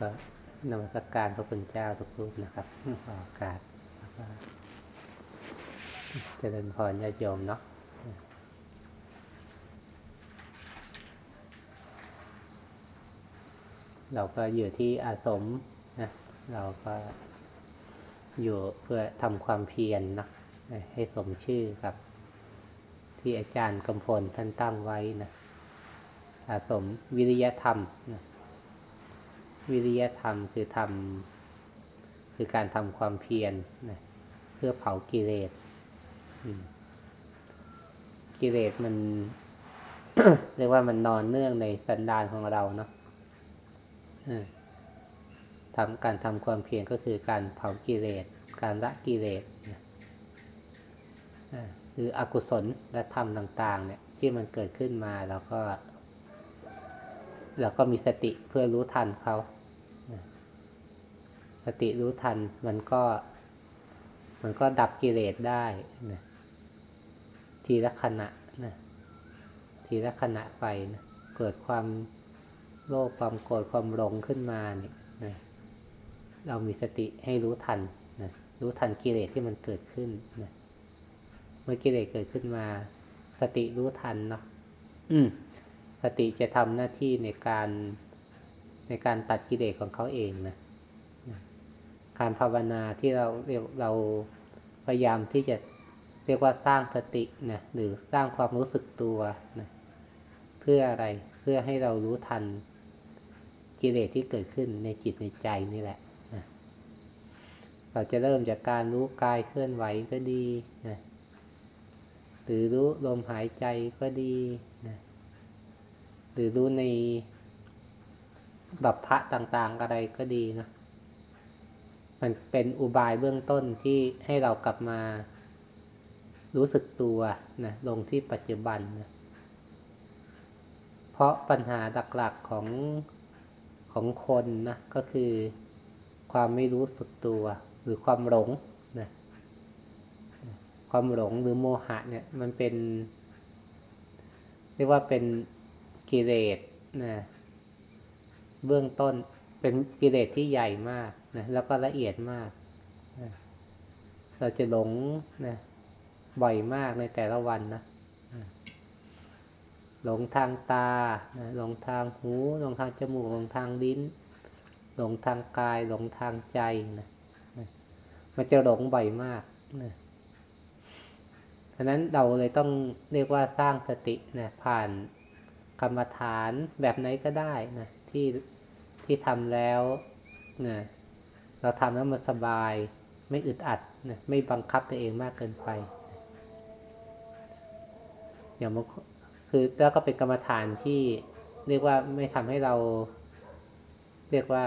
ก็นมัสกการพระคุณเจ้าทุกรูปนะครับขอโอกาสแล้วก็เจริญพรญาติโยมเนาะเราก็อยู่ที่อาสมนะเราก็อยู่เพื่อทำความเพียรนนะให้สมชื่อครับ ที่อาจารย์กำพลท่านตั้งไว้นะอาสมวิริยธรรมนะ วิริยธรรมคือทำคือการทำความเพียรนะเพื่อเผากิเลสกิเลสมัน เรียกว่ามันนอนเนื่องในสันดานของเราเนาะทำการทำความเพียรก็คือการเผากิเลส การละกิเลสคืออกุศลและธรรมต่าง ๆ เนี่ย ที่มันเกิดขึ้นมาเราก็เราก็มีสติเพื่อรู้ทันเขา ติรู้ทัน มันก็ มันก็ดับกิเลสได้นะทีละขณะนะทีละขณะไปนะเกิดความโลภความโกรธความหลงขึ้นมาเนี่ยนะเรามีสติให้รู้ทันนะรู้ทันกิเลสที่มันเกิดขึ้นนะเมื่อกิเลสเกิดขึ้นมา สติรู้ทันเนาะอืมสติจะทำหน้าที่ในการในการตัดกิเลสของเขาเองนะ การภาวนาที่เราเรียกเราพยายามที่จะเรียกว่าสร้างสตินะหรือสร้างความรู้สึกตัวนะเพื่ออะไรเพื่อให้เรารู้ทันกิเลสที่เกิดขึ้นในจิตในใจนี่แหละนะเราจะเริ่มจากการรู้กายเคลื่อนไหวก็ดีนะหรือรู้ลมหายใจก็ดีนะหรือรู้ในบัพพะต่างๆอะไรก็ดีนะ มันเป็นอุบายเบื้องต้นที่ให้เรากลับมา รู้สึกตัวนะลงที่ปัจจุบันนะเพราะปัญหาหลักๆของของคนนะก็คือความไม่รู้สึกตัวหรือความหลงนะความหลงหรือโมหะเนี่ย มันเป็น เรียกว่าเป็นกิเลสนะเบื้องต้นเป็นกิเลสที่ใหญ่มาก นะแล้วก็ละเอียดมากนะเราจะหลงนะบ่อยมากในแต่ละวันนะหลงทางตาหลงทางหูหลงทางจมูกหลงทางลิ้น หลงทางกาย หลงทางใจนะมันจะหลงบ่อยมากนะฉะนั้นเราเลยต้องเรียกว่าสร้างสตินะผ่านกรรมฐานแบบไหนก็ได้นะที่ที่ทำแล้วนะ เราทำแล้วมันสบาย ไม่อึดอัดนะไม่บังคับตัวเองมากเกินไป อย่างมันคือแล้วก็เป็นกรรมฐานที่เรียกว่าไม่ทำให้เรา เรียกว่า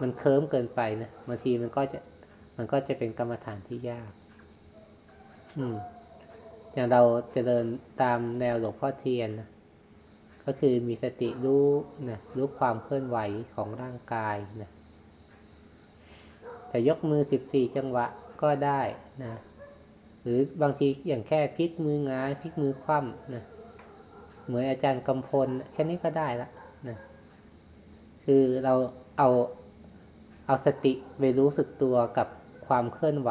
มันเคิมเกินไปนะบางทีมันก็จะมันก็จะเป็นกรรมฐานที่ยาก อืม อย่างเราจเจริญตามแนวหลวงพ่อเทียนนะก็คือมีสติรู้นะรู้ความเคลื่อนไหวของร่างกายนะ แต่ยกมือสิบสี่จังหวะก็ได้นะหรือบางทีอย่างแค่พลิกมืองายพลิกมือคว่ำนะเหมือนอาจารย์กำพลแค่นี้ก็ได้ละนะคือเราเอาเอาสติไปรู้สึกตัวกับความเคลื่อนไหว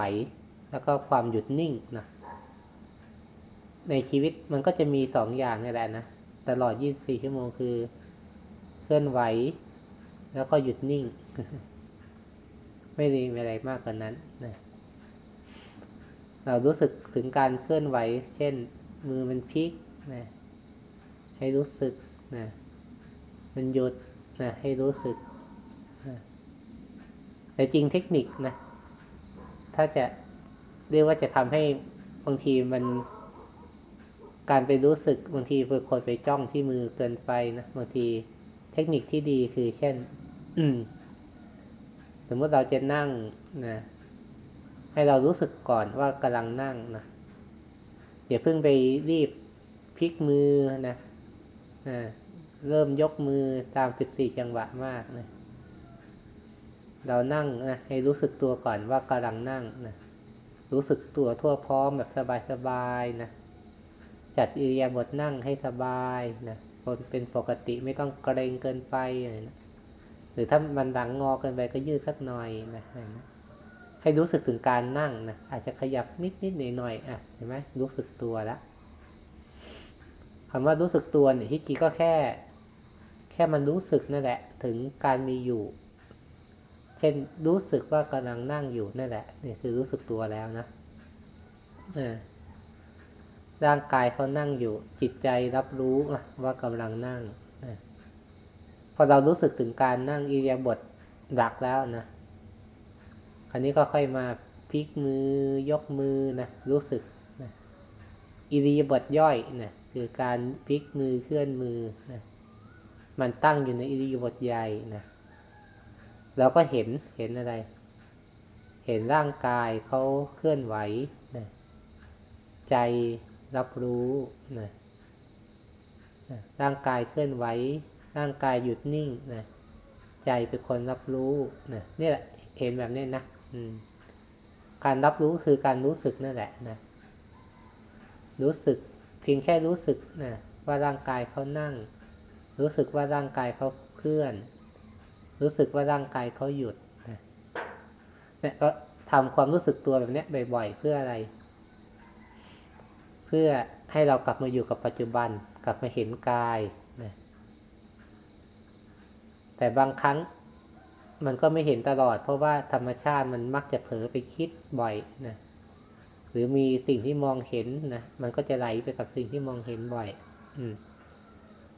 แล้วก็ความหยุดนิ่งนะในชีวิตมันก็จะมีสองอย่างนี่แหละนะตลอด 24 ชั่วโมงคือ เคลื่อนไหว แล้วก็หยุดนิ่ง ไม่มีอะไรมากกว่านั้นนะเรารู้สึกถึงการเคลื่อนไหว เช่น มือมันพลิกนะให้รู้สึกนะมันหยุดนะให้รู้สึกนะแต่จริงเทคนิคนะ ถ้าจะเรียกว่าจะทำให้บางทีมันการไปรู้สึกบางทีเป็นคนไปจ้องที่มือเกินไปนะบางทีเทคนิคที่ดีคือเช่น อืม สมมติเราจะนั่งนะให้เรารู้สึกก่อนว่ากำลังนั่งนะอย่าเพิ่งไปรีบพลิกมือนะนะเริ่มยกมือตามสิบสี่จังหวะมากนะเรานั่งนะให้รู้สึกตัวก่อนว่ากำลังนั่งนะรู้สึกตัวทั่วพร้อมแบบสบายๆนะจัดอิริยาบถนั่งให้สบายนะคนเป็นปกติไม่ต้องเกรงเกินไปอะไรนะ รือถ้ามันหลังงอเกินไปก็ยืดสักหน่อยนะให้รู้สึกถึงการนั่งนะอาจจะขยับนิดนิดหน่อยหน่อยอะเห็นไหมรู้สึกตัวแล้วคำว่ารู้สึกตัวเนี่ยที่จริงก็แค่ แค่มันรู้สึกนั่นแหละ ถึงการมีอยู่ เช่นรู้สึกว่ากำลังนั่งอยู่นั่นแหละนี่คือรู้สึกตัวแล้วนะร่างกายเขานั่งอยู่ จิตใจรับรู้ว่ากำลังนั่ง พอเรารู้สึกถึงการนั่งอิริยาบถหลักแล้วนะคราวนี้ก็ค่อยมาพลิกมือยกมือนะรู้สึกนะอิริยาบถย่อยนะคือการพลิกมือเคลื่อนมือนะมันตั้งอยู่ในอิริยาบถใหญ่นะเราก็เห็นเห็นอะไร เห็นร่างกายเขาเคลื่อนไหวนะใจรับรู้นะร่างกายเคลื่อนไหว ร่างกายหยุดนิ่งนะใจเป็นคนรับรู้นะนี่แหละเห็นแบบนี้นะการรับรู้คือการรู้สึกนั่นแหละนะรู้สึกเพียงแค่รู้สึกนะว่าร่างกายเขานั่ง รู้สึกว่าร่างกายเขาเคลื่อน รู้สึกว่าร่างกายเขาหยุดนะเนี่ยก็ทำความรู้สึกตัวแบบนี้บ่อยๆเพื่ออะไร เพื่อให้เรากลับมาอยู่กับปัจจุบัน กลับมาเห็นกาย แต่บางครั้งมันก็ไม่เห็นตลอด เพราะว่าธรรมชาติมันมักจะเผลอไปคิดบ่อยนะหรือมีสิ่งที่มองเห็นนะมันก็จะไหลไปกับสิ่งที่มองเห็นบ่อย อืม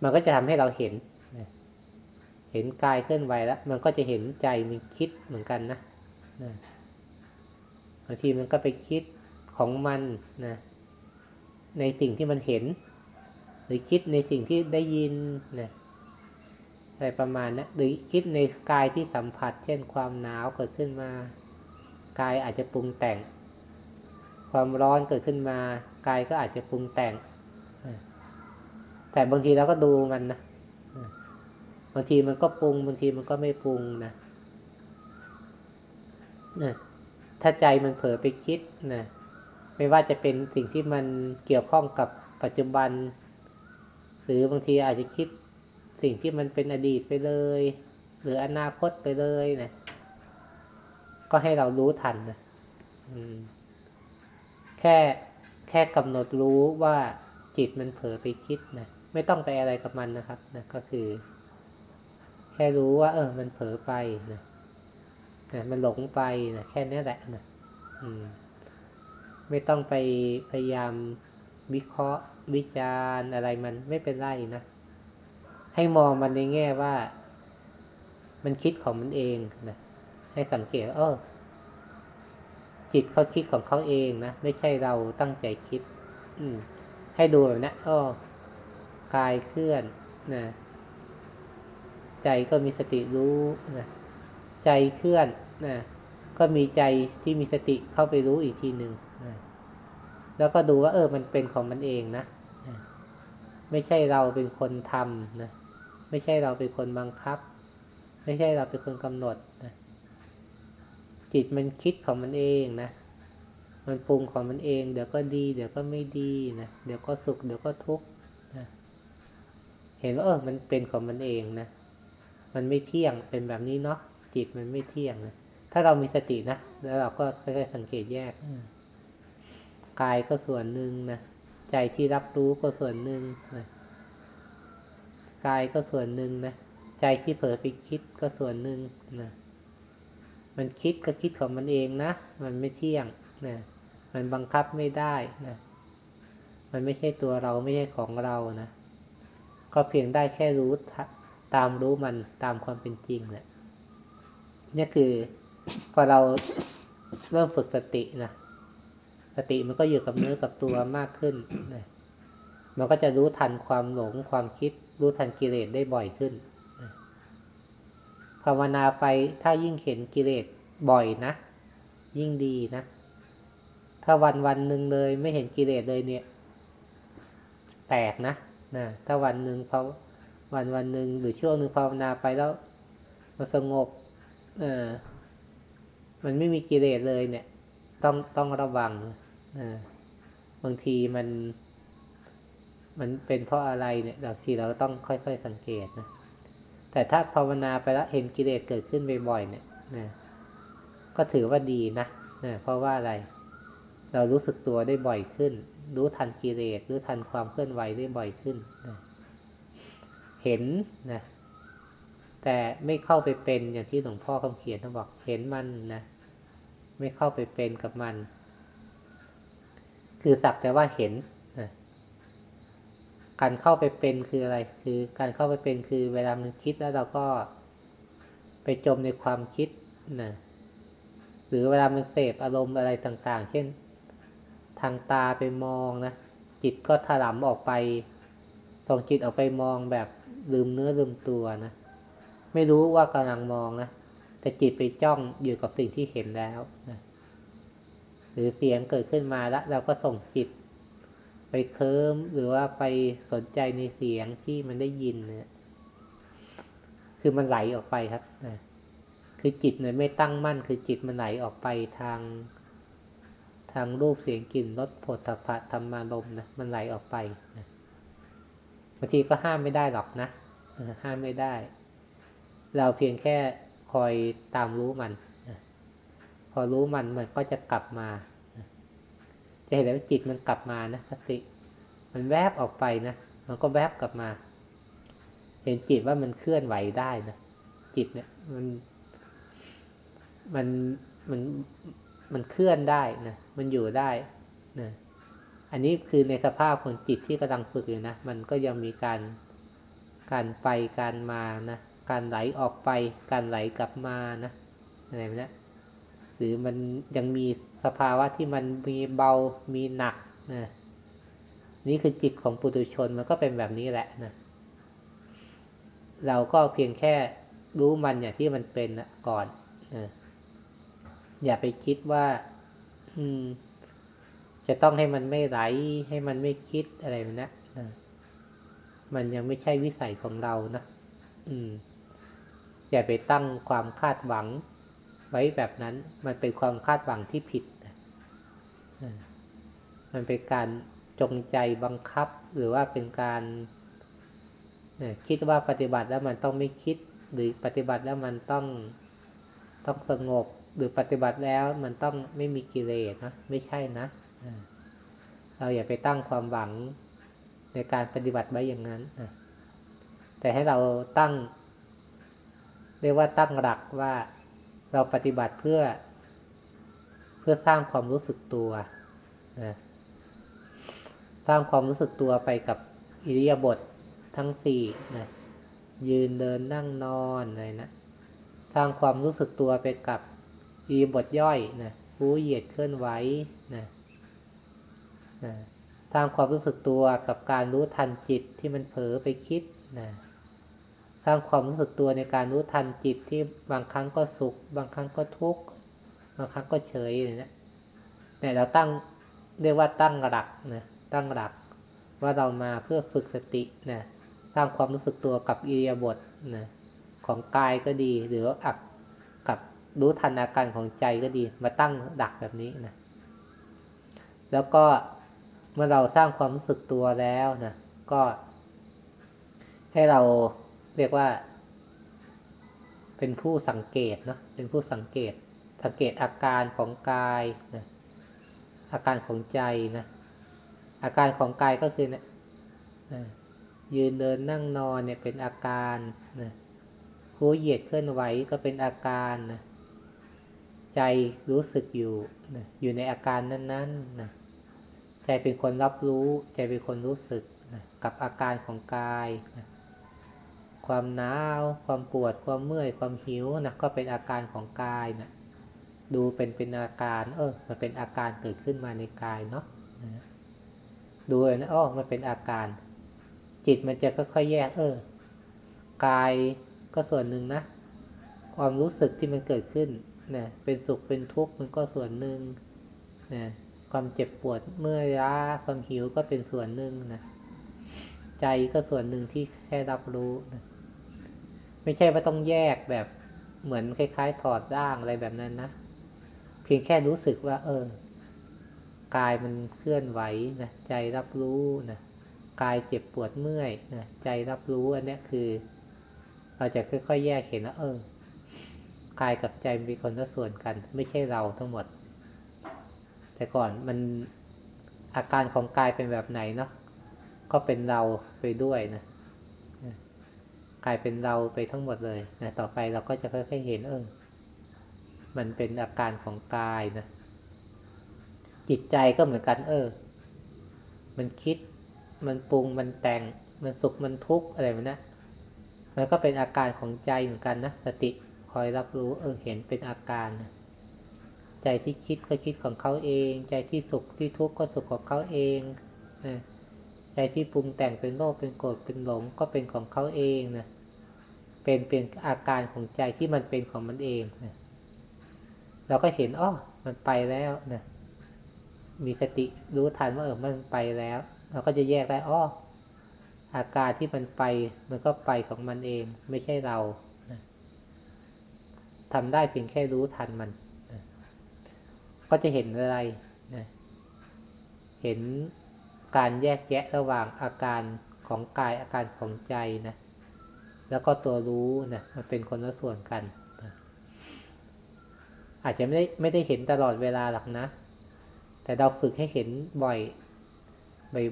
มันก็จะทำให้เราเห็นนะเห็นกายเคลื่อนไหวแล้ว มันก็จะเห็นใจมันคิดเหมือนกันนะนะบางทีมันก็ไปคิดของมันนะในสิ่งที่มันเห็น หรือคิดในสิ่งที่ได้ยินนะ อะไรประมาณนะหรือคิดในกายที่สัมผัส เช่นความหนาวเกิดขึ้นมากายอาจจะปรุงแต่ง ความร้อนเกิดขึ้นมากายก็อาจจะปรุงแต่ง แต่บางทีเราก็ดูมันนะบางทีมันก็ปรุงบางทีมันก็ไม่ปรุงนะนะถ้าใจมันเผลอไปคิดนะไม่ว่าจะเป็นสิ่งที่มันเกี่ยวข้องกับปัจจุบัน หรือบางทีอาจจะคิด สิ่งที่มันเป็นอดีตไปเลย หรืออนาคตไปเลยนะก็ให้เรารู้ทันนะแค่แค่กำหนดรู้ว่าจิตมันเผลอไปคิดนะไม่ต้องไปอะไรกับมันนะครับนะก็คือ แค่รู้ว่า เออ มันเผลอไปนะนะมันหลงไปนะแค่นี้แหละนะอืม ไม่ต้องไปพยายามวิเคราะห์วิจารณ์อะไรมันไม่เป็นไรนะ ให้มองมันในแง่ว่า มันคิดของมันเองนะให้สังเกตเออจิตเขาคิดของเขาเองนะไม่ใช่เราตั้งใจคิด อืม ให้ดูแบบนี้อ้อกายเคลื่อนนะใจก็มีสติรู้นะใจเคลื่อนนะก็มีใจที่มีสติเข้าไปรู้อีกทีหนึ่งนะแล้วก็ดูว่า เออ มันเป็นของมันเองนะ ไม่ใช่เราเป็นคนทำนะ ไม่ใช่เราเป็นคนบังคับ ไม่ใช่เราเป็นคนกำหนดนะจิตมันคิดของมันเองนะ มันปรุงของมันเอง เดี๋ยวก็ดี เดี๋ยวก็ไม่ดีนะ เดี๋ยวก็สุข เดี๋ยวก็ทุกข์นะเห็นว่าเออ มันเป็นของมันเองนะ มันไม่เที่ยง เป็นแบบนี้เนาะ จิตมันไม่เที่ยงนะ ถ้าเรามีสตินะ แล้วเราก็ค่อยๆสังเกตแยก กายก็ส่วนหนึ่งนะ ใจที่รับรู้ก็ส่วนหนึ่งนะ กายก็ส่วนหนึ่งนะใจที่เผลอไปคิดก็ส่วนหนึ่งนะมันคิดก็คิดของมันเองนะ มันไม่เที่ยงนะมันบังคับไม่ได้นะมันไม่ใช่ตัวเราไม่ใช่ของเรานะก็เพียงได้แค่รู้ตามรู้มันตามความเป็นจริงแหละนี่คือพอเราเริ่มฝึกสตินะสติมันก็อยู่กับเนื้อกับตัวมากขึ้นนะ มันก็จะรู้ทันความหลงความคิด รู้ทันกิเลสได้บ่อยขึ้นภาวนาไปถ้ายิ่งเห็นกิเลสบ่อยนะ ยิ่งดีนะ ถ้าวันวันหนึ่งเลยไม่เห็นกิเลสเลยเนี่ย แปลกนะนะถ้าวันหนึ่งเพราวันวันหนึ่งหรือช่วงหนึ่งภาวนาไปแล้วมันสงบ เออมันไม่มีกิเลสเลยเนี่ย ต้องต้องระวังนะบางทีมัน มันเป็นเพราะอะไรเนี่ยบางทีเราต้องค่อย ๆ สังเกตนะแต่ถ้าภาวนาไปแล้วเห็นกิเลสเกิดขึ้นบ่อยๆเนี่ยนะก็ถือว่าดีนะนะเพราะว่าอะไร เรารู้สึกตัวได้บ่อยขึ้น รู้ทันกิเลสรู้ทันความเคลื่อนไหวได้บ่อยขึ้นนะเห็นนะแต่ไม่เข้าไปเป็นอย่างที่หลวงพ่อคำเขียนท่านบอกเห็นมันนะไม่เข้าไปเป็นกับมัน คือสักแต่ว่าเห็น การเข้าไปเป็นคืออะไร คือการเข้าไปเป็นคือเวลามันคิดแล้วเราก็ไปจมในความคิดนะหรือเวลามันเสพอารมณ์อะไรต่างๆ เช่น ทางตาไปมองนะ จิตก็ถลำออกไปส่งจิตออกไปมองแบบลืมเนื้อลืมตัวนะ ไม่รู้ว่ากำลังมองนะ แต่จิตไปจ้องอยู่กับสิ่งที่เห็นแล้วนะหรือเสียงเกิดขึ้นมาแล้ว เราก็ส่งจิต ไปเคิมหรือว่าไปสนใจในเสียงที่มันได้ยินนะคือมันไหลออกไปครับนะคือจิตเนี่ยไม่ตั้งมั่น คือจิตมันไหลออกไปทาง ทางรูปเสียงกลิ่นรสผลพะธรรมารมนะมันไหลออกไปนะบางทีก็ห้ามไม่ได้หรอกนะห้ามไม่ได้ เราเพียงแค่คอยตามรู้มันนะพอรู้มันมันก็จะกลับมา จะเห็นว่าจิตมันกลับมานะสติ มันแวบออกไปนะมันก็แวบกลับมา เห็นจิตว่ามันเคลื่อนไหวได้นะจิตเนี่ยมัน มันมันมันเคลื่อนได้นะมันอยู่ได้นะอันนี้คือในสภาพของจิตที่กำลังฝึกอยู่นะมันก็ยังมีการการไปการมานะการไหลออกไป การไหลกลับมานะอะไรแบบนี้หรือมันยังมี สภาวะที่มันมีเบามีหนักนะนี่คือจิตของปุถุชนมันก็เป็นแบบนี้แหละนะเราก็เพียงแค่รู้มันอย่างที่มันเป็นก่อนนะอย่าไปคิดว่า อืม จะต้องให้มันไม่ไหล ให้มันไม่คิดอะไรแบบนะมันยังไม่ใช่วิสัยของเรานะอืม อย่าไปตั้งความคาดหวัง ไว้แบบนั้น มันเป็นความคาดหวังที่ผิด มันเป็นการจงใจบังคับ หรือว่าเป็นการคิดว่าปฏิบัติแล้วมันต้องไม่คิด หรือปฏิบัติแล้วมันต้องต้องสงบ หรือปฏิบัติแล้วมันต้องไม่มีกิเลสนะไม่ใช่นะเราอย่าไปตั้งความหวังในการปฏิบัติไว้อย่างนั้นแต่ให้เราตั้ง เรียกว่าตั้งหลักว่า เราปฏิบัติเพื่อ เพื่อสร้างความรู้สึกตัวนะสร้างความรู้สึกตัวไปกับอิริยาบถททั้งสี่นะยืนเดินนั่งนอนอะไรนะสร้างความรู้สึกตัวไปกับอีบทย่อยนะรู้เหยียดเคลื่อนไหวนะนะสร้างความรู้สึกตัวกับการรู้ทันจิตที่มันเผลอไปคิดนะ สร้างความรู้สึกตัวในการรู้ทันจิตที่บางครั้งก็สุข บางครั้งก็ทุกข์ บางครั้งก็เฉยนะเนี่ยเราตั้งเรียกว่าตั้งหลักนะตั้งหลัก ว่าเรามาเพื่อฝึกสตินะสร้างความรู้สึกตัวกับอิริยาบถนะของกายก็ดี หรืออักกับรู้ทันอาการของใจก็ดี มาตั้งดักแบบนี้นะแล้วก็เมื่อเราสร้างความรู้สึกตัวแล้วนะก็ให้เรา เรียกว่า เป็นผู้สังเกตเนาะเป็นผู้สังเกต สังเกตอาการของกายนะอาการของใจนะอาการของกายก็คือเนะี่ยยืนเดินนั่งนอนเนี่ยเป็นอาการนะหูเหยียดเคลื่อนไหวก็เป็นอาการนะใจรู้สึกอยู่นะอยู่ในอาการนั้นๆนะใจเป็นคนรับรู้ ใจเป็นคนรู้สึกนะกับอาการของกายนะ ความหนาว ความปวด ความเมื่อย ความหิวนะก็เป็นอาการของกายนะดูเป็นเป็นอาการ เออ มันเป็นอาการเกิดขึ้นมาในกายเนาะดูนะอ๋อมันเป็นอาการ จิตมันจะค่อยๆแยก เออ กายก็ส่วนหนึ่งนะ ความรู้สึกที่มันเกิดขึ้นนะเป็นสุขเป็นทุกข์มันก็ส่วนหนึ่งนะความเจ็บปวดเมื่อยล้าความหิวก็เป็นส่วนหนึ่งนะใจก็ส่วนหนึ่งที่แค่รับรู้นะ ไม่ใช่ว่าต้องแยกแบบเหมือนคล้ายๆ ถอดร่างอะไรแบบนั้นนะ เพียงแค่รู้สึกว่า เออกายมันเคลื่อนไหวนะใจรับรู้นะกายเจ็บปวดเมื่อยนะใจรับรู้อันนี้คือ เราจะค่อยๆ แยกเห็นว่าเออกายกับใจเป็นคนละส่วนกัน ไม่ใช่เราทั้งหมด แต่ก่อนมันอาการของกายเป็นแบบไหนเนาะก็เป็นเราไปด้วยนะ กลายเป็นเราไปทั้งหมดเลยนะต่อไปเราก็จะค่อยๆเห็นเออมันเป็นอาการของกายนะ จิตใจก็เหมือนกัน เออ มันคิด มันปรุงมันแต่ง มันสุขมันทุกข์อะไรแบบนั้มันก็เป็นอาการของใจเหมือนกันนะสติคอยรับรู้ เออเห็นเป็นอาการนะใจที่คิดก็คิดของเขาเอง ใจที่สุขที่ทุกข์ก็สุขของเขาเองนะ ใจที่ปรุงแต่งเป็นโลภเป็นโกรธเป็นหลงก็เป็นของเขาเองนะเป็นเป็นอาการของใจที่มันเป็นของมันเองนะเราก็เห็นอ้อมันไปแล้วนะมีสติรู้ทันว่าเออมันไปแล้ว เราก็จะแยกได้อ้ออาการที่มันไปมันก็ไปของมันเอง ไม่ใช่เรานะทำได้เพียงแค่รู้ทันมันนะก็จะเห็นอะไรนะเห็น การแยกแยะระหว่างอาการของกายอาการของใจนะ แล้วก็ตัวรู้นะมันเป็นคนละส่วนกันนะอาจจะไม่ได้ไม่ได้เห็นตลอดเวลาหรอกนะ แต่เราฝึกให้เห็นบ่อย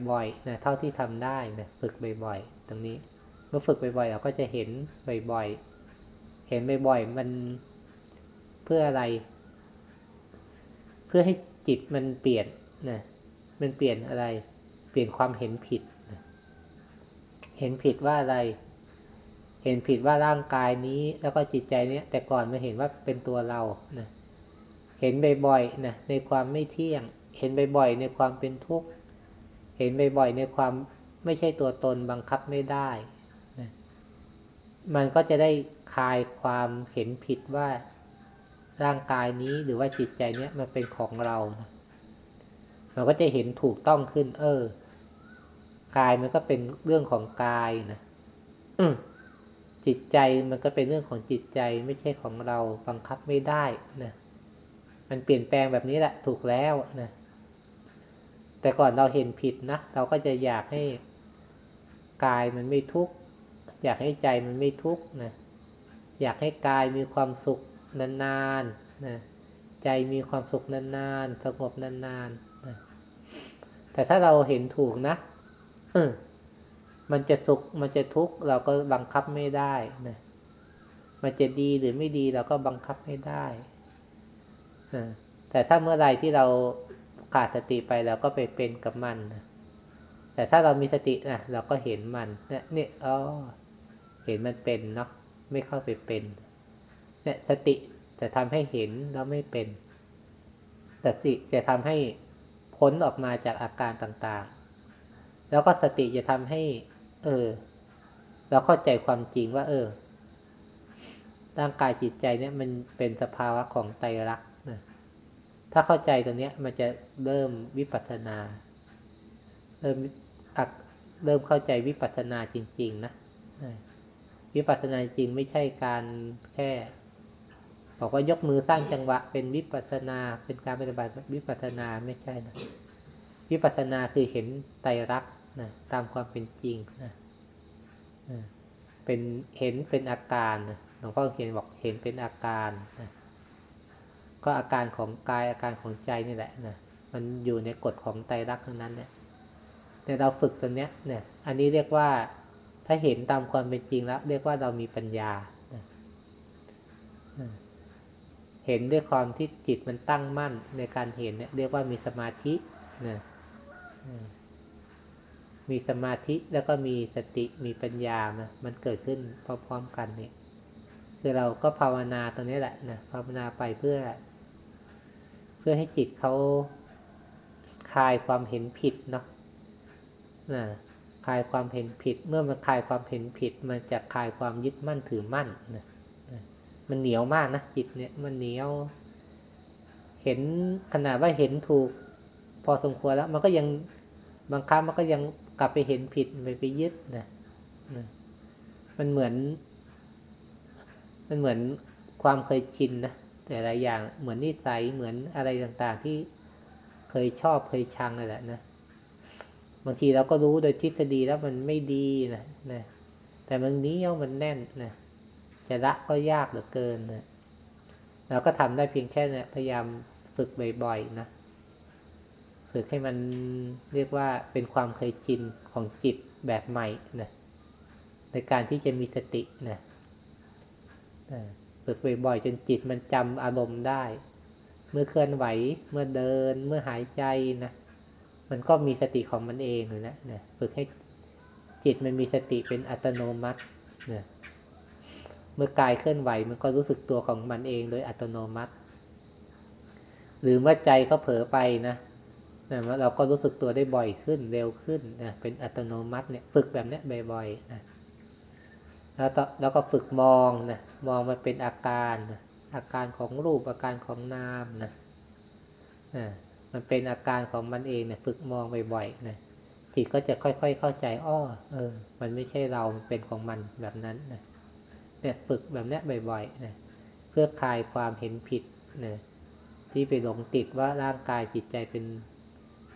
บ่อยๆนะเท่าที่ทำได้นะฝึกบ่อยๆตรงนี้ เมื่อฝึกบ่อยๆเราก็จะเห็นบ่อยๆเห็นบ่อยๆมันเพื่ออะไร เพื่อให้จิตมันเปลี่ยนนะมันเปลี่ยนอะไร ลี่ยนความเห็นผิด เห็นผิดว่าอะไร เห็นผิดว่าร่างกายนี้แล้วก็จิตใจเนี้ยแต่ก่อนมาเห็นว่าเป็นตัวเรานะเห็นบ่อยๆนะในความไม่เที่ยง เห็นบ่อยๆในความเป็นทุกข์ เห็นบ่อยๆในความไม่ใช่ตัวตนบังคับไม่ได้นะมันก็จะได้คลายความเห็นผิดว่าร่างกายนี้หรือว่าจิตใจเนี้ยมันเป็นของเรานะมันก็จะเห็นถูกต้องขึ้น เออ กายมันก็เป็นเรื่องของกายนะจิตใจมันก็เป็นเรื่องของจิตใจไม่ใช่ของเราบังคับไม่ได้นะมันเปลี่ยนแปลงแบบนี้แหละถูกแล้วนะแต่ก่อนเราเห็นผิดนะเราก็จะอยากให้กายมันไม่ทุกข์อยากให้ใจมันไม่ทุกข์นะอยากให้กายมีความสุขนานๆนะใจมีความสุขนานๆสงบนานๆนะแต่ถ้าเราเห็นถูกนะเออ มันจะสุข มันจะทุกข์เราก็บังคับไม่ได้นะมันจะดีหรือไม่ดีเราก็บังคับไม่ได้แต่ถ้าเมื่อไรที่เราขาดสติไปเราก็ไปเป็นกับมันนะแต่ถ้าเรามีสตินะเราก็เห็นมันเนี่ยเนี่ยอ๋อเห็นมันเป็นเนาะไม่เข้าไปเป็น เนี่ยสติจะทำให้เห็นแล้วไม่เป็นสติจะทำให้พ้นออกมาจากอาการต่าง แล้วก็สติจะทำให้ เออ เราเข้าใจความจริงว่า เออ ร่างกายจิตใจเนี่ย มันเป็นสภาวะของไตรลักษณ์นะถ้าเข้าใจตรงเนี้ย มันจะเริ่มวิปัสสนา เริ่มเริ่มเข้าใจวิปัสสนาจริง ๆ นะวิปัสสนาจริงไม่ใช่การแค่บอกว่ายกมือสร้างจังหวะ เป็นวิปัสสนา เป็นการปฏิบัติวิปัสสนาไม่ใช่นะวิปัสสนาคือเห็นไตรลักษณ์ นะตามความเป็นจริงนะเป็นเห็นเป็นอาการนะหลวงพ่อเขียนบอกเห็นเป็นอาการนะก็อาการของกายอาการของใจนี่แหละนะมันอยู่ในกฎของไตรลักษณ์ทั้งนั้นเนี่ยแต่เราฝึกตรงเนี้ยเนี่ย อันนี้เรียกว่าถ้าเห็นตามความเป็นจริงแล้ว เรียกว่าเรามีปัญญาเห็นด้วยความที่จิตมันตั้งมั่นในการเห็นเนี่ย เรียกว่ามีสมาธินะ มีสมาธิแล้วก็มีสติมีปัญญานะมันเกิดขึ้นพร้อมๆกันเนี่ยคือเราก็ภาวนาตรงนี้แหละนะภาวนาไปเพื่อ เพื่อให้จิตเขาคลายความเห็นผิดเนาะนะคลายความเห็นผิด เมื่อมันคลายความเห็นผิด มันจะคลายความยึดมั่นถือมั่นนะมันเหนียวมากนะจิตเนี่ยมันเหนียว เห็นขนาดว่าเห็นถูก พอสมควรแล้ว มันก็ยังบางครั้งมันก็ยัง กลับไปเห็นผิดไปไปยึดนะมันเหมือน มันเหมือนความเคยชินนะแต่ละอย่างเหมือนนิสัยเหมือนอะไรต่างๆ ที่เคยชอบเคยชังนั่นแหละนะบางทีเราก็รู้โดยทฤษฎีแล้วมันไม่ดีนะนะแต่มันนี้ยวมันแน่นนะจะละก็ยากเหลือเกินนะเราก็ทำได้เพียงแค่นี่ยพยายามฝึกบ่อยๆนะ ฝึกให้มันเรียกว่าเป็นความเคยชินของจิตแบบใหม่นะในการที่จะมีสตินะฝึกบ่อยๆจนจิตมันจำอารมณ์ได้ เมื่อเคลื่อนไหวเมื่อเดิน เมื่อหายใจนะมันก็มีสติของมันเองเลยนะนะฝึกให้จิตมันมีสติเป็นอัตโนมัตินะเมื่อกายเคลื่อนไหวมันก็รู้สึกตัวของมันเองโดยอัตโนมัติ หรือเมื่อใจเขาเผลอไปนะ นะเราก็รู้สึกตัวได้บ่อยขึ้นเร็วขึ้นนะเป็นอัตโนมัติเนี่ยฝึกแบบนี้บ่อยๆนะแล้วแล้วก็ฝึกมองนะมองมันเป็นอาการนะอาการของรูปอาการของนามนะนะมันเป็นอาการของมันเองเนะฝึกมองบ่อยๆนะจิตก็จะค่อย ๆ เข้าใจอ้อเออ มันไม่ใช่เรามันเป็นของมันแบบนั้นนะเนี่ยฝึกแบบนี้บ่อยๆนะเพื่อคลายความเห็นผิดนะที่ไปหลงติดว่าร่างกายจิตใจเป็น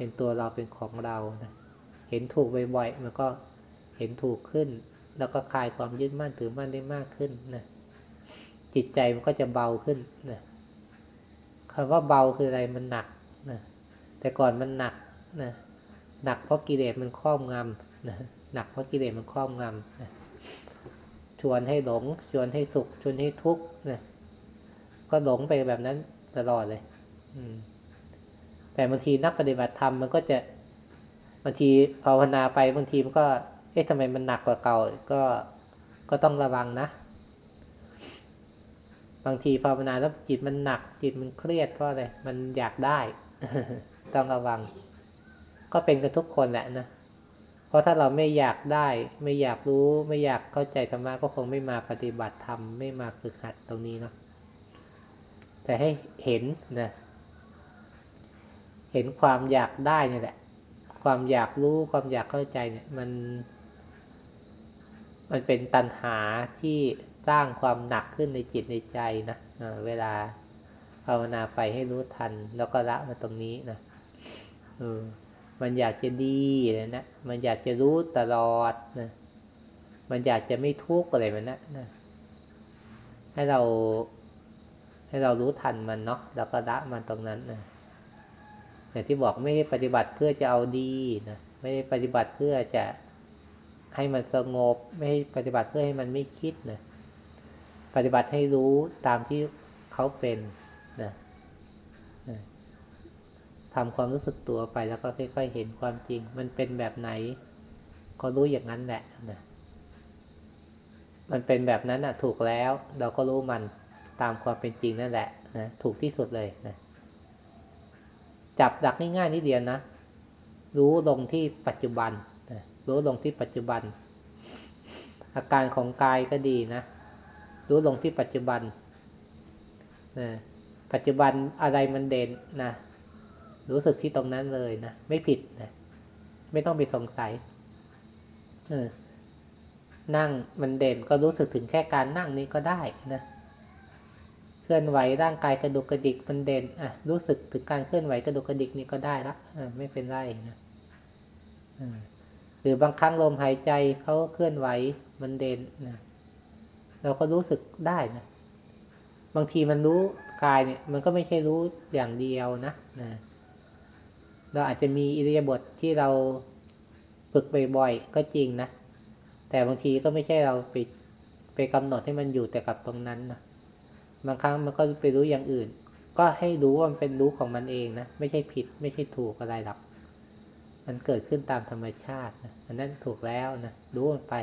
เป็นตัวเราเป็นของเรานะเห็นถูกบ่อยๆมันก็เห็นถูกขึ้น แล้วก็คลายความยึดมั่นถือมั่นได้มากขึ้นนะจิตใจมันก็จะเบาขึ้นนะคำว่าเบาคืออะไรมันหนักนะแต่ก่อนมันหนักนะหนักเพราะกิเลสมันครอบงำนะหนักเพราะกิเลสมันครอบงำนะชวนให้หลง ชวนให้สุข ชวนให้ทุกข์นะก็หลงไปแบบนั้นตลอดเลย อืม แต่บางทีนักปฏิบัติธรรมมันก็จะบางทีภาวนาไปบางทีมันก็ เอ๊ะทำไมมันหนักกว่าเก่า ก็ก็ต้องระวังนะ บางทีภาวนาแล้วจิตมันหนัก จิตมันเครียดเพราะอะไรมันอยากได้ ต้องระวัง ก็เป็นกันทุกคนแหละนะเพราะถ้าเราไม่อยากได้ ไม่อยากรู้ ไม่อยากเข้าใจธรรมะก็คงไม่มาปฏิบัติธรรมไม่มาฝึกหัดตรงนี้เนาะแต่ให้เห็นนะ เห็นความอยากได้นี่แหละ ความอยากรู้ความอยากเข้าใจเนี่ย มัน มันเป็นตัณหาที่สร้างความหนักขึ้นในจิตในใจนะเวลาภาวนาไปให้รู้ทัน แล้วก็ละมาตรงนี้นะเออ มันอยากจะดีนะ มันอยากจะรู้ตลอดนะมันอยากจะไม่ทุกข์อะไรมันนะนะให้เรา ให้เรารู้ทันมันเนาะแล้วก็ละมันตรงนั้นนะ อย่างที่บอกไม่ได้ปฏิบัติเพื่อจะเอาดีนะไม่ได้ปฏิบัติเพื่อจะให้มันสงบ ไม่ให้ปฏิบัติเพื่อให้มันไม่คิดนะปฏิบัติให้รู้ตามที่เขาเป็นนะทำความรู้สึกตัวไปแล้วก็ค่อยๆเห็นความจริง มันเป็นแบบไหน ก็รู้อย่างนั้นแหละนะมันเป็นแบบนั้นอะ ถูกแล้ว เราก็รู้มันตามความเป็นจริงนั่นแหละนะถูกที่สุดเลยนะ จับดักง่ายๆนิดเดียวนะ รู้ลงที่ปัจจุบันรู้ลงที่ปัจจุบัน อาการของกายก็ดีนะ รู้ลงที่ปัจจุบันนะปัจจุบันอะไรมันเด่นนะรู้สึกที่ตรงนั้นเลยนะไม่ผิดนะไม่ต้องไปสงสัยเออนั่งมันเด่นก็รู้สึกถึงแค่การนั่งนี้ก็ได้นะ ลื่อนไหวร่างกายกระดุกกระดิกมันเด่นอะรู้สึกถึงการเคลื่อนไหวกระดุกกระดิกนี่ก็ได้ละอ่าไม่เป็นไรนะหรือบางครั้งลมหายใจเขาเคลื่อนไหวมันเด่นนะเราก็รู้สึกได้นะบางทีมันรู้กายเนี่ย มันก็ไม่ใช่รู้อย่างเดียวนะนะ เราอาจจะมีอิริยาบถทที่เราฝึกบ่อยๆก็จริงนะ แต่บางทีก็ไม่ใช่เราไปไปกำหนดให้มันอยู่แต่กับตรงนั้นนะ บางครั้งมันก็ไปรู้อย่างอื่น ก็ให้รู้ว่ามันเป็นรู้ของมันเองนะ ไม่ใช่ผิด ไม่ใช่ถูกอะไรหรอก มันเกิดขึ้นตามธรรมชาตินะอันนั้นถูกแล้วนะรู้มันไป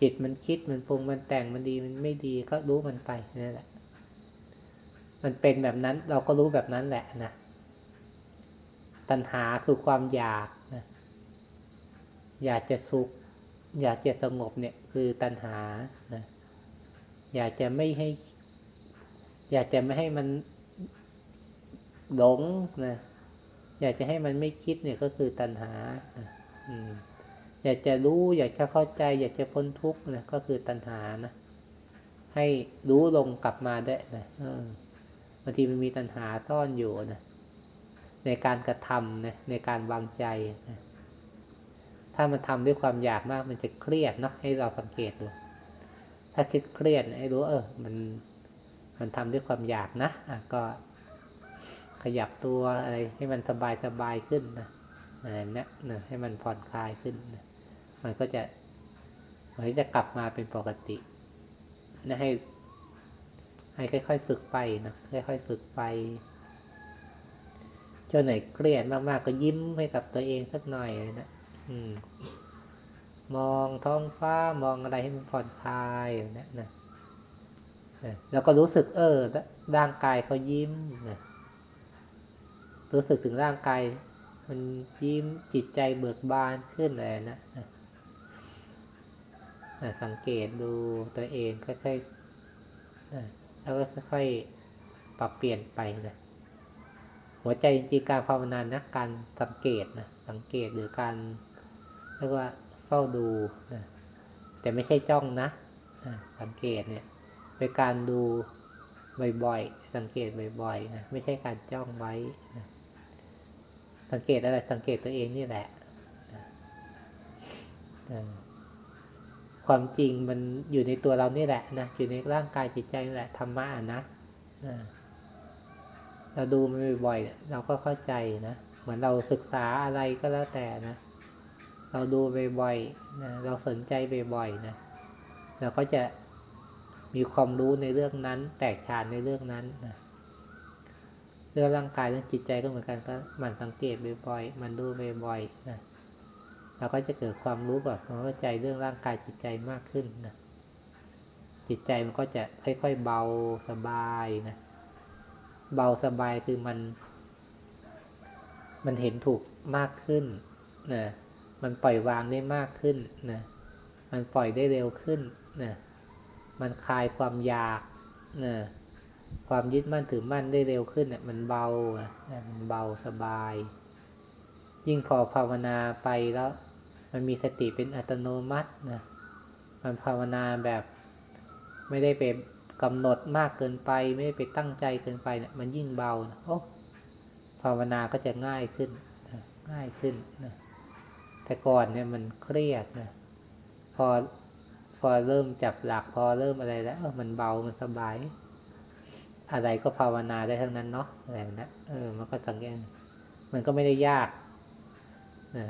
จิตมันคิดมันปรุงมันแต่งมันดีมันไม่ดีก็รู้มันไปนั่นแหละ มันเป็นแบบนั้นเราก็รู้แบบนั้นแหละนะตัณหาคือความอยากนะอยากจะสุข อยากจะสงบเนี่ยคือตัณหานะ อยากจะไม่ให้ อยากจะไม่ให้มันหลงนะอยากจะให้มันไม่คิดเนี่ยก็คือตัณหาอืมอยากจะรู้ อยากจะเข้าใจ อยากจะพ้นทุกข์นะก็คือตัณหานะให้รู้ลงกลับมาได้นะบางทีมันมีตัณหาซ่อนอยู่นะในการกระทำนะในการวางใจนะถ้ามันทำด้วยความอยากมากมันจะเครียดเนาะให้เราสังเกตดู ถ้าคิดเครียดให้รู้เออ มัน มันทำด้วยความอยากนะอะก็ขยับตัวอะไรให้มันสบายสบายขึ้นนะอะไรเนี้ยนะให้มันผ่อนคลายขึ้นนะมันก็จะมันจะกลับมาเป็นปกตินะให้ ให้ค่อยๆฝึกไปนะค่อยๆฝึกไปจนไหนเครียดมากๆก็ยิ้มให้กับตัวเองสักหน่อยนะอืม มองท้องฟ้ามองอะไรให้มันผ่อนคลายอย่นี้นะแล้วก็รู้สึกเออร่างกายเขายิ้มนะรู้สึกถึงร่างกายมันยิ้มจิตใจเบิกบานขึ้นเลยนะสังเกตดูตัวเองค่อยๆแล้วก็ค่อยๆปรับเปลี่ยนไปนะหัวใจจริงๆการภาวนานะการสังเกตนะสังเกตหรือการเรียกว่า ฝ้าดูนะแต่ไม่ใช่จ้องนะสังเกตเนี่ยเป็นการดูบ่อยๆ สังเกตบ่อยๆนะไม่ใช่การจ้องไว้นะสังเกตอะไรสังเกตตัวเองนี่แหละความจริงมันอยู่ในตัวเรานี่แหละนะอยู่ในร่างกายจิตใจนี่แหละธรรมะนะเราดูมันบ่อยๆเราก็เข้าใจนะเหมือนเราศึกษาอะไรก็แล้วแต่นะ เราดูบ่อยๆนะเราสนใจบ่อยๆนะเราก็จะมีความรู้ในเรื่องนั้น แตกฉานในเรื่องนั้นนะเรื่องร่างกายเรื่องจิตใจก็เหมือนกันก็มันสังเกตบ่อยๆมันดูบ่อยๆนะเราก็จะเกิดความรู้กับความเข้าใจเรื่องร่างกายจิตใจมากขึ้นนะจิตใจมันก็จะค่อยๆเบาสบายนะเบาสบายคือมัน มันเห็นถูกมากขึ้นนะ มันปล่อยวางได้มากขึ้นนะมันปล่อยได้เร็วขึ้นนะมันคลายความอยากนะความยึดมั่นถือมั่นได้เร็วขึ้นเนี่ยมันเบาอะมันเบาสบาย ยิ่งพอภาวนาไปแล้ว มันมีสติเป็นอัตโนมัตินะมันภาวนาแบบไม่ได้ไปกำหนดมากเกินไป ไม่ได้ไปตั้งใจเกินไปเนี่ยมันยิ่งเบานะโอ้ภาวนาก็จะง่ายขึ้นนะง่ายขึ้นนะ แต่ก่อนเนี่ยมันเครียดนะ พอพอเริ่มจับหลัก พอเริ่มอะไรแล้วมันเบามันสบาย อะไรก็ภาวนาได้ทั้งนั้นเนาะอะไรนะเออ มันก็สังเกตมันก็ไม่ได้ยากนะ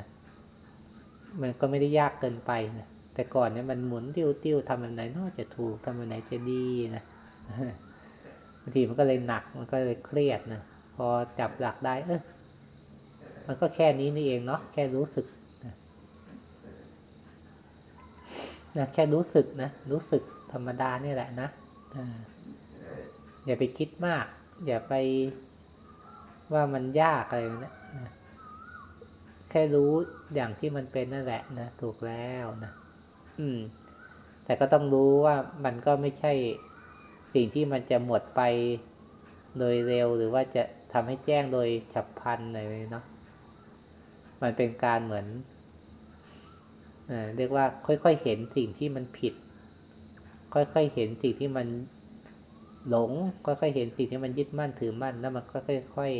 มันก็ไม่ได้ยากเกินไปนะแต่ก่อนเนี่ยมันหมุนติ้วติ้วทำแบบไหนนอกจะถูกทำแบบไหนจะดีนะบางทีมันก็เลยหนัก มันก็เลยเครียดนะพอจับหลักได้ เออมันก็แค่นี้นี่เองเนาะแค่รู้สึก นะแค่รู้สึกนะ รู้สึกธรรมดานี่แหละนะอ่าอย่าไปคิดมาก อย่าไปว่ามันยากอะไรนะนะแค่รู้อย่างที่มันเป็นนั่นแหละนะถูกแล้วนะอืม แต่ก็ต้องรู้ว่ามันก็ไม่ใช่สิ่งที่มันจะหมดไปโดยเร็วหรือว่าจะทำให้แจ้งโดยฉับพลันอะไรเนาะมันเป็นการเหมือน เรียกว่าค่อยๆเห็นสิ่งที่มันผิด ค่อยๆเห็นสิ่งที่มันหลง ค่อยๆเห็นสิ่งที่มันยึดมั่นถือมั่น แล้วมันก็ค่อย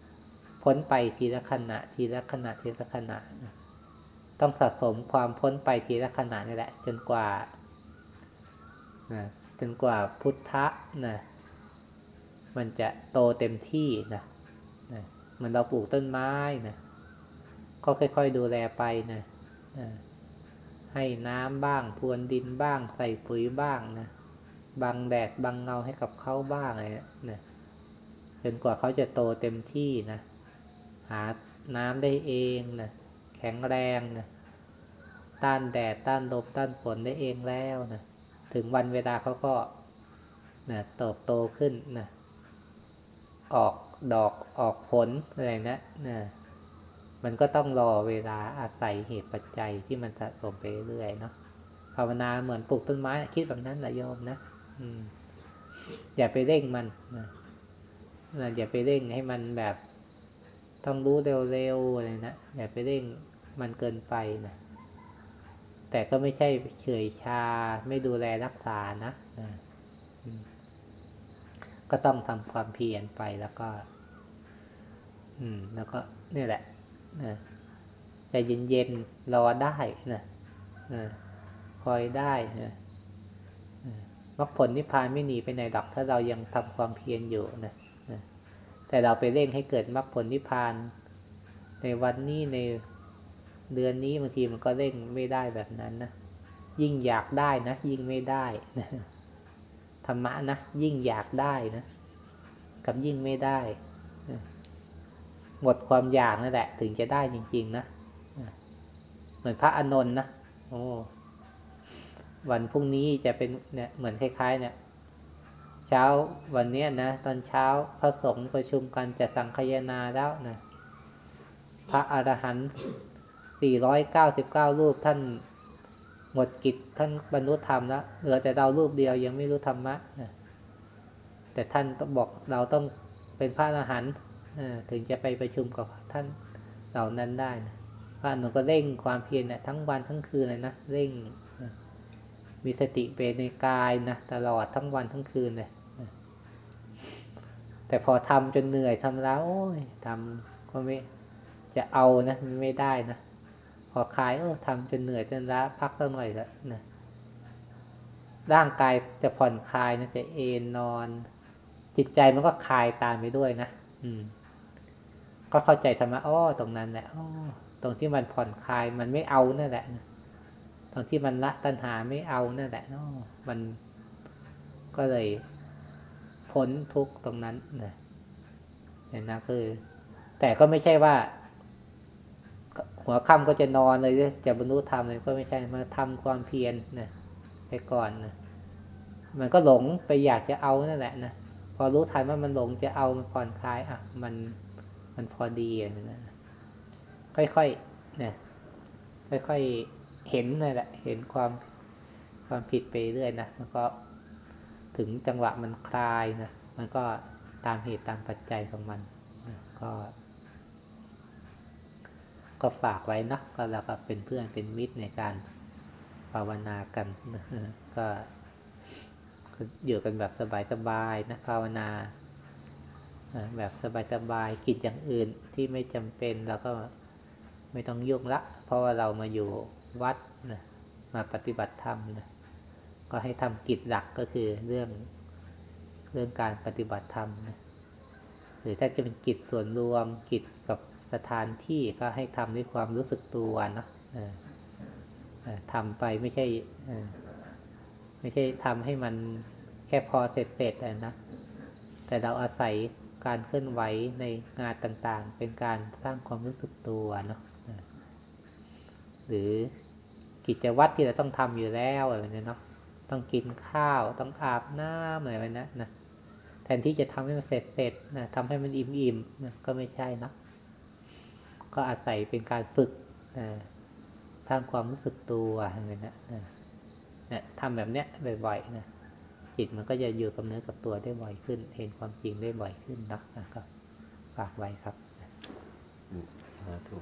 ๆพ้นไปทีละขณะ ทีละขณะทีละขณะ ต้องสะสมความพ้นไปทีละขณะนี่แหละ จนกว่าจนกว่าพุทธะนะมันจะโตเต็มที่นะนะมันเราปลูกต้นไม้นะก็ค่อยๆดูแลไปนะ ให้น้ำบ้าง พรวนดินบ้าง ใส่ปุ๋ยบ้างนะบังแดดบังเงาให้กับเขาบ้างอะไรนะจนกว่าเขาจะโตเต็มที่นะ หาน้ำได้เองนะแข็งแรงนะต้านแดดต้านลมต้านฝนได้เองแล้วนะถึงวันเวลาเขาก็นะโตโตขึ้นนะออกดอกออกผลอะไรนะนะ มันก็ต้องรอเวลาอาศัยเหตุปัจจัยที่มันสะสมไปเรื่อยเนาะภาวนาเหมือนปลูกต้นไม้ คิดแบบนั้นแหละโยมนะอย่าไปเร่งมันนะอย่าไปเร่งให้มันแบบต้องรู้เร็วๆอะไรนะอย่าไปเร่งมันเกินไปนะแต่ก็ไม่ใช่เฉยชา ไม่ดูแลรักษานะนะก็ต้องทำความเพียรไปแล้วก็ อืม แล้วก็นี่แหละ นะใจเย็นๆรอได้นะนะคอยได้นะมรรคผลนิพพานไม่หนีไปไหนหรอกถ้าเรายังทำความเพียรอยู่นะนะแต่เราไปเร่งให้เกิดมรรคผลนิพพาน ในวันนี้ในเดือนนี้บางทีมันก็เร่งไม่ได้แบบนั้นนะยิ่งอยากได้นะยิ่งไม่ได้นะธรรมะนะยิ่งอยากได้นะ กับยิ่งไม่ได้ หมดความอยากนั่นแหละ ถึงจะได้จริง ๆ นะเหมือนพระอนนท์นะโอ้วันพรุ่งนี้จะเป็นเนี่ยเหมือนคล้าย ๆ เนี่ย เช้าวันเนี้ยนะตอนเช้าพระสงฆ์ประชุมกันจะสังคายนาแล้วนะพระอรหันต์499รูปท่านหมดกิจท่านบรรลุธรรมแล้วเหลือแต่เรารูปเดียวยังไม่รู้ธรรมะนะแต่ท่านต้องบอกเราต้องเป็นพระอรหันต์ ถึงจะไปประชุมกับท่านเหล่านั้นได้นะพระอนุก็เร่งความเพียรนะทั้งวันทั้งคืนเลยนะเร่งมีสติเป็นในกายนะตลอดทั้งวันทั้งคืนเลยแต่พอทำจนเหนื่อยทำแล้วโอ้ยทำก็ไม่จะเอานะไม่ได้นะพอคลายเออทำจนเหนื่อยจนล้าพักสักหน่อยแล้วนะร่างกายจะผ่อนคลายนะจะเอนนอน จิตใจมันก็คลายตามไปด้วยนะอืม ก็เข้าใจธรรมะอ้อตรงนั้นแหละอ้อตรงที่มันผ่อนคลายมันไม่เอานั่นแหละ ตรงที่มันละตัณหาไม่เอานั่นแหละอ้อมันก็เลยพ้นทุกตรงนั้นนะเนี่ยนะคือ แต่ก็ไม่ใช่ว่า หัวค่ำก็จะนอนเลยจะบรรลุธรรมเลยก็ไม่ใช่มาทำความเพียรนะไปก่อนนะมันก็หลงไปอยากจะเอานั่นแหละนะพอรู้ทันว่ามันหลงจะเอามันผ่อนคลายอะ มัน มันพอดีอย่างนั้นนะค่อยๆเนี่ยค่อยๆเห็นนั่นแหละ เห็นความความผิดไปเรื่อยนะมันก็ถึงจังหวะมันคลายนะมันก็ตามเหตุตามปัจจัยของมันนะก็ ก็ฝากไว้นะก็เราก็เป็นเพื่อนเป็นมิตรในการภาวนากันนะก็อยู่กันแบบสบายๆนะภาวนา แบบสบายๆกิจอย่างอื่นที่ไม่จำเป็นเราก็ไม่ต้องยุ่งละ เพราะว่าเรามาอยู่วัดนะมาปฏิบัติธรรมนะก็ให้ทำกิจหลักก็คือเรื่องเรื่องการปฏิบัติธรรมนะหรือถ้าจะเป็นกิจส่วนรวมกิจกับสถานที่ก็ให้ทำด้วยความรู้สึกตัวนะทำไปไม่ใช่ไม่ใช่ทำให้มันแค่พอเสร็จๆนะแต่เราอาศัย การเคลื่อนไหวในงานต่างๆ เป็นการสร้างความรู้สึกตัวเนาะหรือกิจวัตรที่เราต้องทำอยู่แล้วอะไรแบบนี้เนาะต้องกินข้าวต้องอาบน้ำอะไรแบบนั้นะแทนที่จะทำให้มันเสร็จๆนะทำให้มันอิ่มๆนะก็ไม่ใช่เนาะก็อาศัยเป็นการฝึกนะสร้างความรู้สึกตัวอะไรแบบนี้นะนะทำแบบเนี้ยบ่อยๆนะ จิตมันก็จะอยู่กับเนื้อกับตัวได้บ่อยขึ้น เห็นความจริงได้บ่อยขึ้นนะก็ฝากไว้ครับสาธุ